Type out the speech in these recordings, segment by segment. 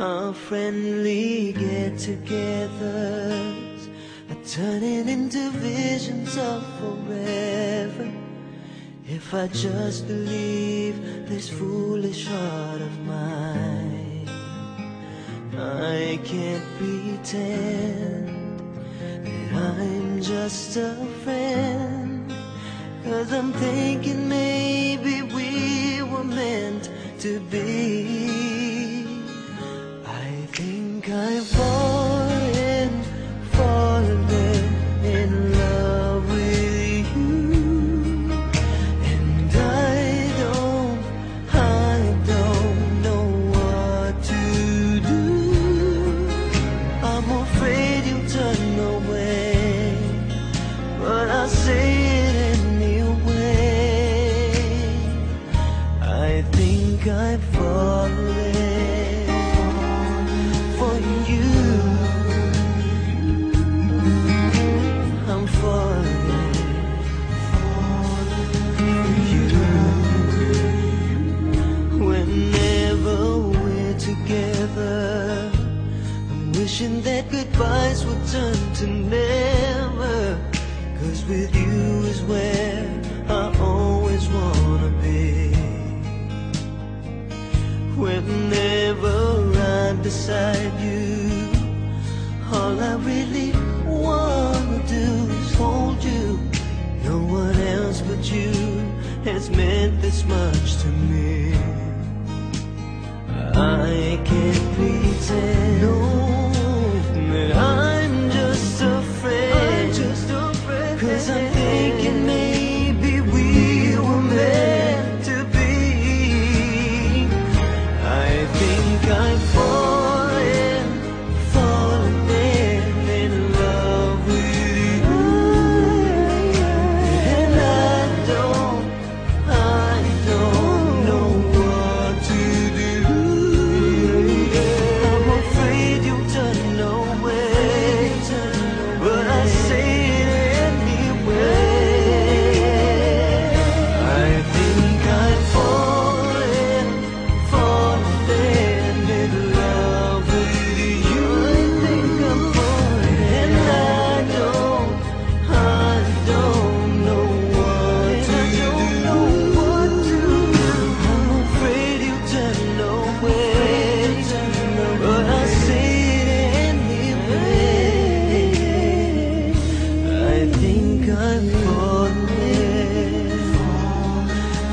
friendly get-togethers are turning into visions of forever. If I just believe this foolish heart of mine, I can't pretend that I'm just a friend. Cause I'm thinking maybe we were meant to be. Think I've wishing that goodbyes would turn to never. Cause with you is where I always wanna be. Whenever I'm beside you, all I really wanna do is hold you. No one else but you has meant this much to me. I can't pretend no, think I'm falling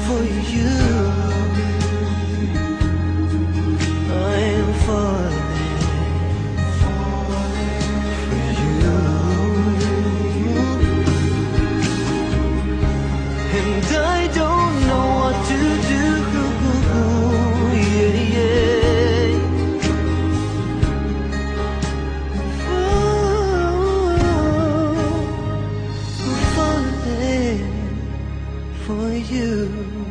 for you. I'm falling for for you.